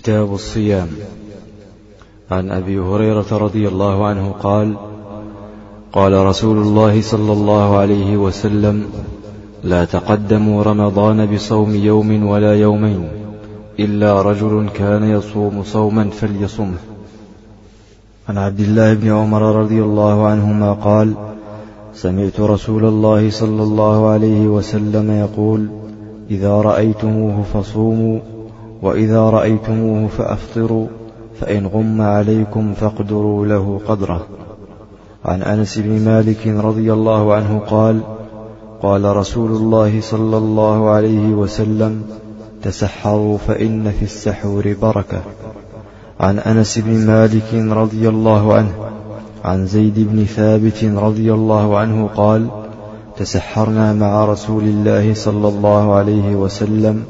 كتاب الصيام. عن أبي هريرة رضي الله عنه قال قال رسول الله صلى الله عليه وسلم لا تقدموا رمضان بصوم يوم ولا يومين إلا رجل كان يصوم صوما فليصمه. عن عبد الله بن عمر رضي الله عنهما قال سمعت رسول الله صلى الله عليه وسلم يقول إذا رأيتموه فصوموا وإذا رأيتموه فأفطروا فإن غم عليكم فاقدروا له قدره. عن أنس بن مالك رضي الله عنه قال قال رسول الله صلى الله عليه وسلم تسحروا فإن في السحور بركة. عن أنس بن مالك رضي الله عنه عن زيد بن ثابت رضي الله عنه قال تسحرنا مع رسول الله صلى الله عليه وسلم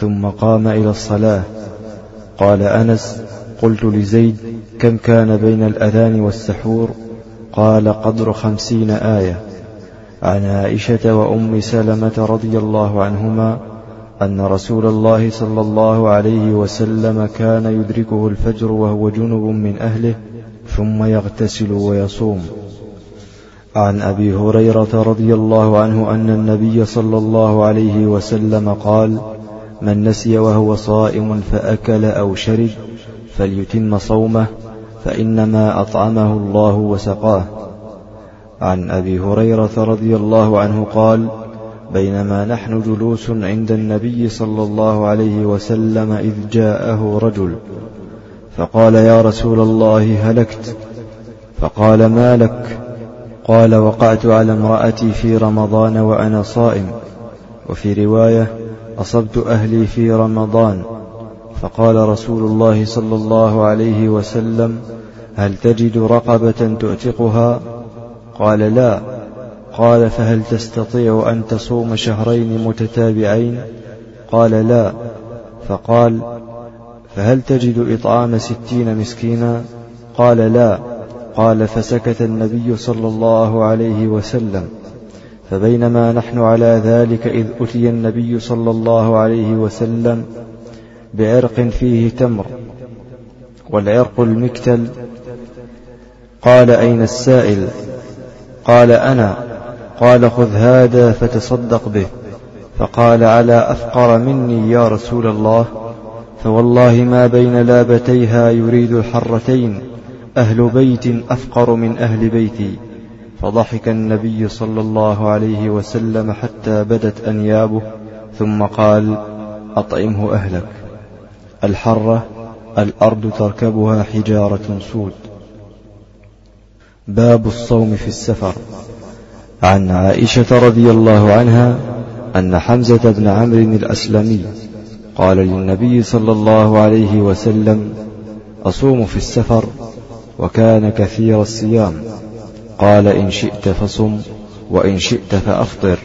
ثم قام إلى الصلاة. قال أنس قلت لزيد كم كان بين الأذان والسحور؟ قال قدر خمسين آية. عن عائشة وأم سلمة رضي الله عنهما أن رسول الله صلى الله عليه وسلم كان يدركه الفجر وهو جنب من أهله ثم يغتسل ويصوم. عن أبي هريرة رضي الله عنه أن النبي صلى الله عليه وسلم قال من نسي وهو صائم فأكل أو شرب فليتم صومه فإنما أطعمه الله وسقاه. عن أبي هريرة رضي الله عنه قال بينما نحن جلوس عند النبي صلى الله عليه وسلم إذ جاءه رجل فقال يا رسول الله هلكت. فقال ما لك؟ قال وقعت على امرأتي في رمضان وأنا صائم. وفي رواية أصبت أهلي في رمضان فقال رسول الله صلى الله عليه وسلم هل تجد رقبة تعتقها قال لا. قال فهل تستطيع أن تصوم شهرين متتابعين؟ قال لا. فقال فهل تجد إطعام ستين مسكينا؟ قال لا. قال فسكت النبي صلى الله عليه وسلم. فبينما نحن على ذلك إذ أتي النبي صلى الله عليه وسلم بعرق فيه تمر والعرق المكتل. قال أين السائل؟ قال أنا. قال خذ هذا فتصدق به. فقال على أفقر مني يا رسول الله؟ فوالله ما بين لابتيها يريد الحرتين. أهل بيت أفقر من أهل بيتي. فضحك النبي صلى الله عليه وسلم حتى بدت أنيابه ثم قال أطعمه أهلك. الحرة الأرض تركبها حجارة سود. باب الصوم في السفر. عن عائشة رضي الله عنها أن حمزة بن عمرو الأسلمي قال للنبي صلى الله عليه وسلم أصوم في السفر وكان كثير الصيام. قال إن شئت فصم وإن شئت فأفطر.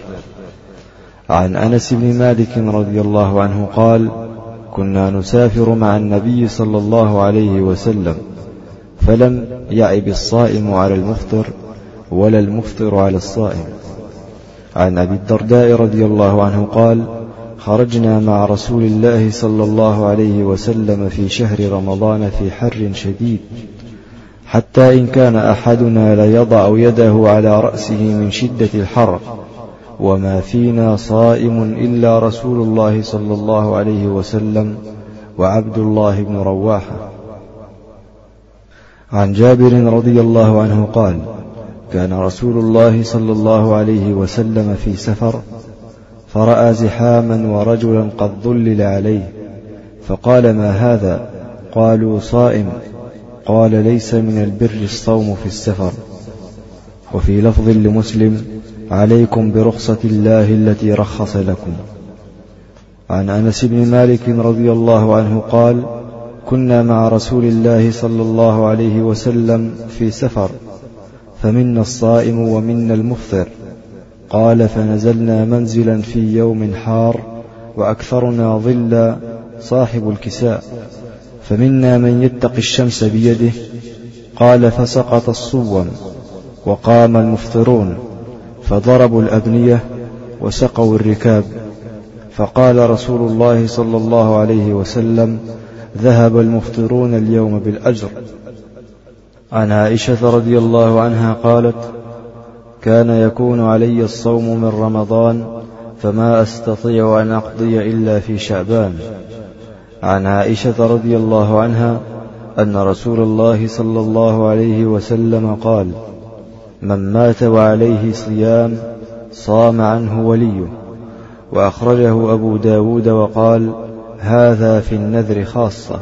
عن أنس بن مالك رضي الله عنه قال كنا نسافر مع النبي صلى الله عليه وسلم فلم يعب الصائم على المفطر ولا المفطر على الصائم. عن أبي الدرداء رضي الله عنه قال خرجنا مع رسول الله صلى الله عليه وسلم في شهر رمضان في حر شديد. حتى إن كان أحدنا ليضع يده على رأسه من شدة الحر. وما فينا صائم إلا رسول الله صلى الله عليه وسلم وعبد الله بن رواحة. عن جابر رضي الله عنه قال كان رسول الله صلى الله عليه وسلم في سفر فرأى زحاما ورجلا قد ظلل عليه فقال ما هذا؟ قالوا صائم. قال ليس من البر الصوم في السفر. وفي لفظ لمسلم عليكم برخصة الله التي رخص لكم. عن أنس بن مالك رضي الله عنه قال كنا مع رسول الله صلى الله عليه وسلم في سفر فمنا الصائم ومنا المفطر. قال فنزلنا منزلا في يوم حار وأكثرنا ظلا صاحب الكساء. فمنا من يتقي الشمس بيده. قال فسقط الصوم وقام المفطرون فضربوا الأبنية وسقوا الركاب. فقال رسول الله صلى الله عليه وسلم ذهب المفطرون اليوم بالأجر. عن عائشة رضي الله عنها قالت كان يكون علي الصوم من رمضان فما أستطيع أن أقضي إلا في شعبان. عن عائشة رضي الله عنها أن رسول الله صلى الله عليه وسلم قال من مات وعليه صيام صام عنه وليه. وأخرجه أبو داود وقال هذا في النذر خاصة.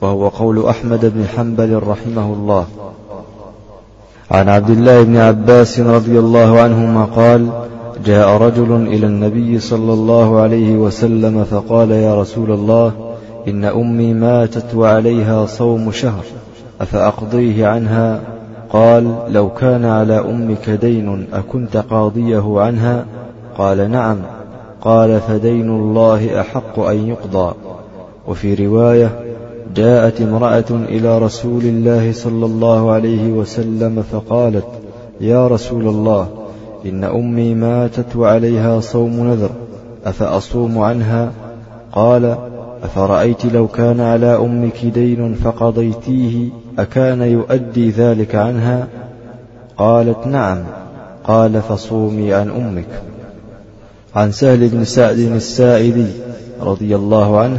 وهو قول أحمد بن حنبل رحمه الله. عن عبد الله بن عباس رضي الله عنهما قال جاء رجل إلى النبي صلى الله عليه وسلم فقال يا رسول الله إن أمي ماتت وعليها صوم شهر أفأقضيه عنها؟ قال لو كان على أمك دين أكنت قاضيه عنها؟ قال نعم. قال فدين الله أحق أن يقضى. وفي رواية جاءت امرأة إلى رسول الله صلى الله عليه وسلم فقالت يا رسول الله إن أمي ماتت وعليها صوم نذر أفأصوم عنها؟ قال أفرأيت لو كان على أمك دين فقضيتيه أكان يؤدي ذلك عنها؟ قالت نعم. قال فصومي عن أمك. عن سهل بن سعد السائدي رضي الله عنه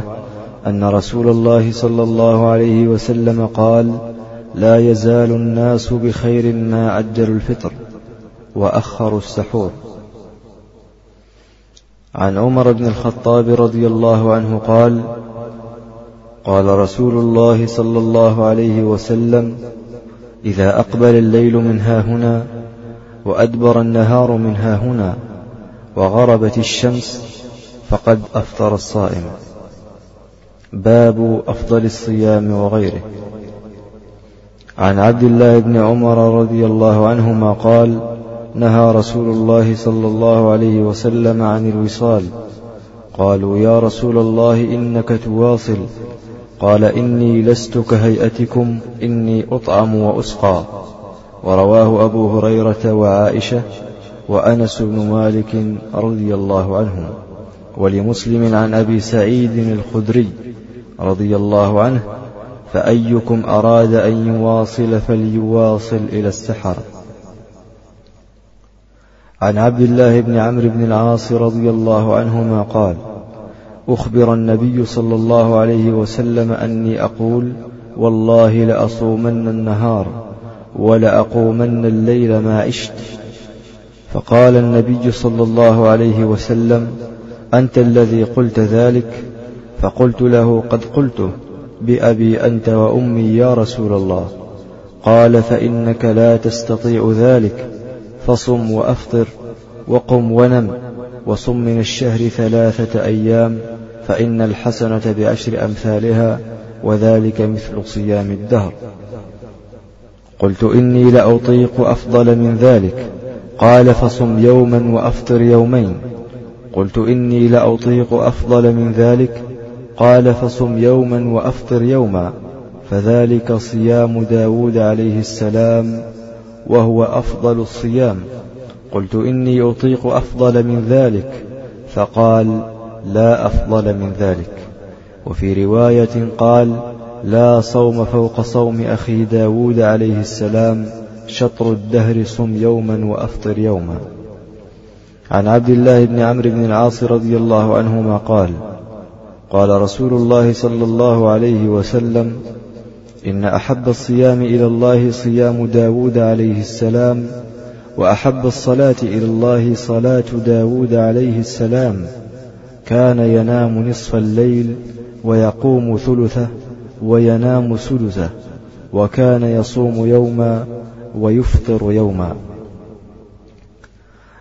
أن رسول الله صلى الله عليه وسلم قال لا يزال الناس بخير ما عجلوا الفطر وأخروا السحور. عن عمر بن الخطاب رضي الله عنه قال قال رسول الله صلى الله عليه وسلم إذا أقبل الليل من ها هنا وأدبر النهار من ها هنا وغربت الشمس فقد أفطر الصائم. باب أفضل الصيام وغيره. عن عبد الله بن عمر رضي الله عنهما قال نهى رسول الله صلى الله عليه وسلم عن الوصال. قالوا يا رسول الله إنك تواصل. قال إني لست كهيئتكم إني أطعم وأسقى. ورواه أبو هريرة وعائشة وأنس بن مالك رضي الله عنهم. ولمسلم عن أبي سعيد الخدري رضي الله عنه فأيكم أراد أن يواصل فليواصل إلى السحر. عن عبد الله بن عمرو بن العاص رضي الله عنهما قال أخبر النبي صلى الله عليه وسلم أني أقول والله لأصومن النهار ولأقومن الليل ما عشت. فقال النبي صلى الله عليه وسلم أنت الذي قلت ذلك؟ فقلت له قد قلته بأبي أنت وأمي يا رسول الله. قال فإنك لا تستطيع ذلك. فصم وأفطر وقم ونم وصم من الشهر ثلاثة أيام فإن الحسنة بعشر أمثالها وذلك مثل صيام الدهر. قلت إني لأطيق أفضل من ذلك. قال فصم يوما وأفطر يومين. قلت إني لأطيق أفضل من ذلك. قال فصم يوما وأفطر يوما. فذلك صيام داود عليه السلام وهو أفضل الصيام. قلت إني أطيق أفضل من ذلك. فقال لا أفضل من ذلك. وفي رواية قال لا صوم فوق صوم أخي داود عليه السلام شطر الدهر صم يوما وأفطر يوما. عن عبد الله بن عمرو بن العاص رضي الله عنهما قال قال رسول الله صلى الله عليه وسلم إن أحب الصيام إلى الله صيام داود عليه السلام وأحب الصلاة إلى الله صلاة داود عليه السلام. كان ينام نصف الليل ويقوم ثلثه وينام سدسه وكان يصوم يوما ويفطر يوما.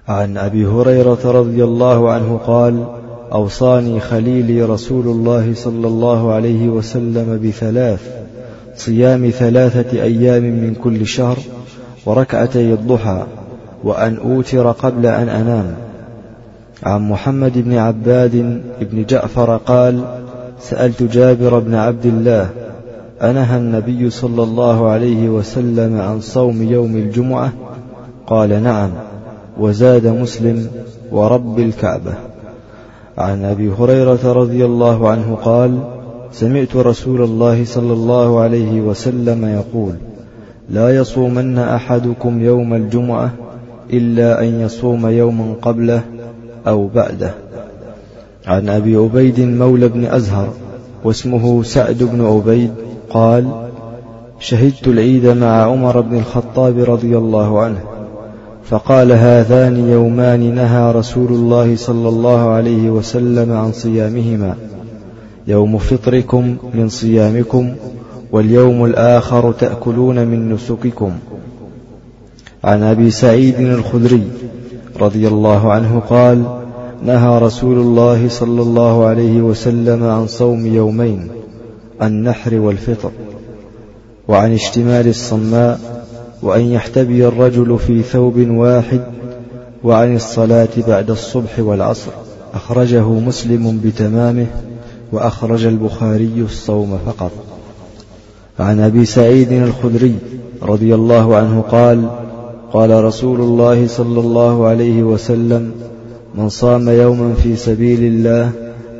عن أبي هريرة رضي الله عنه قال أوصاني خليلي رسول الله صلى الله عليه وسلم بثلاث. صيام ثلاثة أيام من كل شهر وركعتي الضحى وأن أوتر قبل أن أنام. عن محمد بن عباد بن جعفر قال سألت جابر بن عبد الله أنهى النبي صلى الله عليه وسلم عن صوم يوم الجمعة؟ قال نعم وزاد مسلم ورب الكعبة. عن أبي هريرة رضي الله عنه قال سمعت رسول الله صلى الله عليه وسلم يقول لا يصومن أحدكم يوم الجمعة إلا أن يصوم يوما قبله أو بعده. عن أبي عبيد مولى بن أزهر واسمه سعد بن عبيد قال شهدت العيد مع عمر بن الخطاب رضي الله عنه فقال هذان يومان نهى رسول الله صلى الله عليه وسلم عن صيامهما. يوم فطركم من صيامكم واليوم الآخر تأكلون من نسككم. عن أبي سعيد الخدري رضي الله عنه قال نهى رسول الله صلى الله عليه وسلم عن صوم يومين النحر والفطر وعن اشتمال الصماء وأن يحتبي الرجل في ثوب واحد وعن الصلاة بعد الصبح والعصر. أخرجه مسلم بتمامه وأخرج البخاري الصوم فقط. عن أبي سعيد الخدري رضي الله عنه قال قال رسول الله صلى الله عليه وسلم من صام يوما في سبيل الله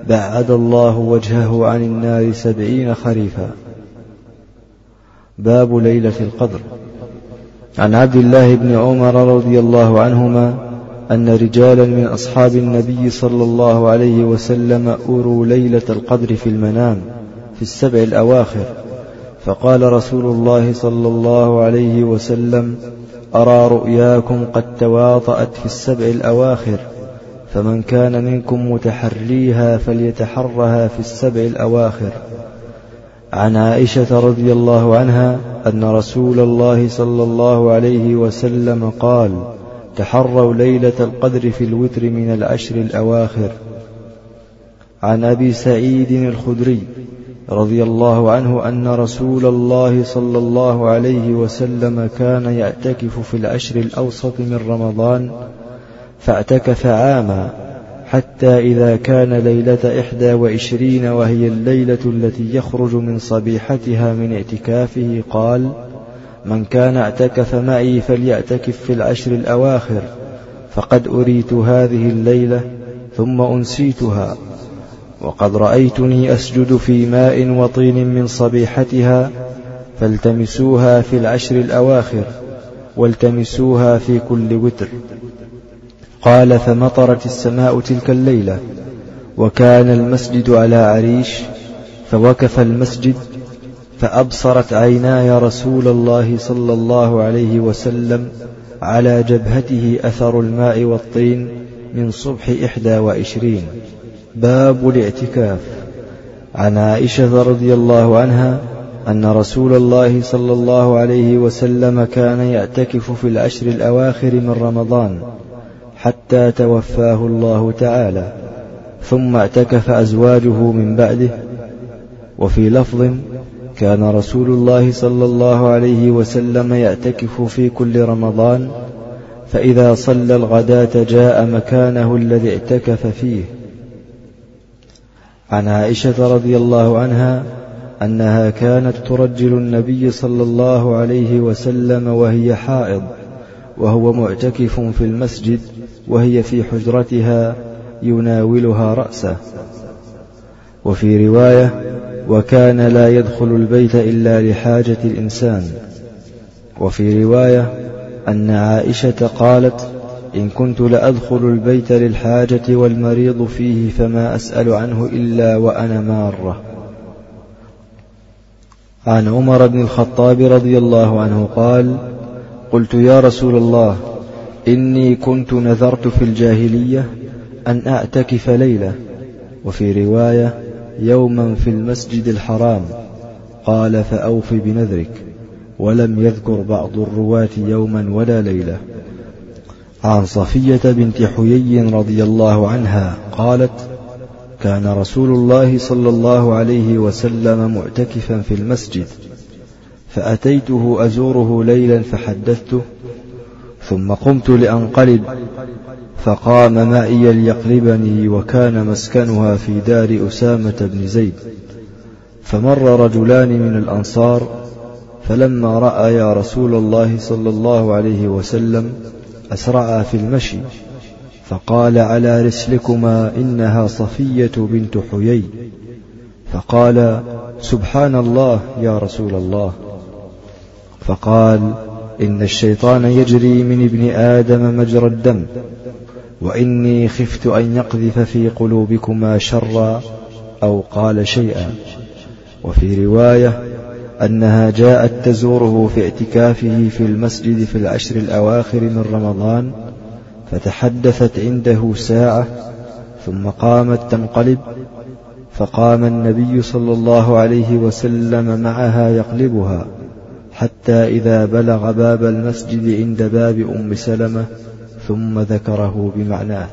بعد الله وجهه عن النار سبعين خريفا. باب ليلة القدر. عن عبد الله بن عمر رضي الله عنهما أن رجالا من أصحاب النبي صلى الله عليه وسلم أروا ليلة القدر في المنام في السبع الأواخر. فقال رسول الله صلى الله عليه وسلم أرى رؤياكم قد تواطأت في السبع الأواخر فمن كان منكم متحريها فليتحرها في السبع الأواخر. عن عائشة رضي الله عنها أن رسول الله صلى الله عليه وسلم قال تحروا ليلة القدر في الوتر من العشر الأواخر. عن أبي سعيد الخدري رضي الله عنه أن رسول الله صلى الله عليه وسلم كان يعتكف في العشر الأوسط من رمضان فاعتكف عاما حتى إذا كان ليلة إحدى وعشرين وهي الليلة التي يخرج من صبيحتها من اعتكافه قال من كان اعتكف معي فليعتكف في العشر الأواخر فقد أريت هذه الليلة ثم أنسيتها وقد رأيتني أسجد في ماء وطين من صبيحتها فالتمسوها في العشر الأواخر والتمسوها في كل وتر. قال فمطرت السماء تلك الليلة وكان المسجد على عريش فوقف المسجد فأبصرت عيناي رسول الله صلى الله عليه وسلم على جبهته أثر الماء والطين من صبح إحدى وعشرين. باب الاعتكاف. عن عائشة رضي الله عنها أن رسول الله صلى الله عليه وسلم كان يعتكف في العشر الأواخر من رمضان حتى توفاه الله تعالى ثم اعتكف أزواجه من بعده وفي لفظ كان رسول الله صلى الله عليه وسلم يعتكف في كل رمضان فإذا صلى الغداة جاء مكانه الذي اعتكف فيه. عن عائشة رضي الله عنها أنها كانت ترجل النبي صلى الله عليه وسلم وهي حائض وهو معتكف في المسجد وهي في حجرتها يناولها رأسه. وفي رواية وكان لا يدخل البيت إلا لحاجة الإنسان. وفي رواية أن عائشة قالت إن كنت لأدخل البيت للحاجة والمريض فيه فما أسأل عنه إلا وأنا مارة. عن عمر بن الخطاب رضي الله عنه قال قلت يا رسول الله إني كنت نذرت في الجاهلية أن أعتكف ليلة. وفي رواية يوما في المسجد الحرام. قال فأوف بنذرك. ولم يذكر بعض الرواة يوما ولا ليلة. عن صفية بنت حيي رضي الله عنها قالت كان رسول الله صلى الله عليه وسلم معتكفا في المسجد فأتيته أزوره ليلا فحدثته ثم قمت لأنقلب فقام معي ليقلبني وكان مسكنها في دار أسامة بن زيد. فمر رجلان من الأنصار فلما رأى رسول الله صلى الله عليه وسلم أسرعا في المشي فقال على رسلكما إنها صفية بنت حيي فقال سبحان الله يا رسول الله فقال إن الشيطان يجري من ابن آدم مجرى الدم وإني خفت أن يقذف في قلوبكما شرا أو قال شيئا. وفي رواية أنها جاءت تزوره في اعتكافه في المسجد في العشر الأواخر من رمضان فتحدثت عنده ساعة ثم قامت تنقلب فقام النبي صلى الله عليه وسلم معها يقلبها. حتى إذا بلغ باب المسجد عند باب أم سلمة ثم ذكره بمعناه.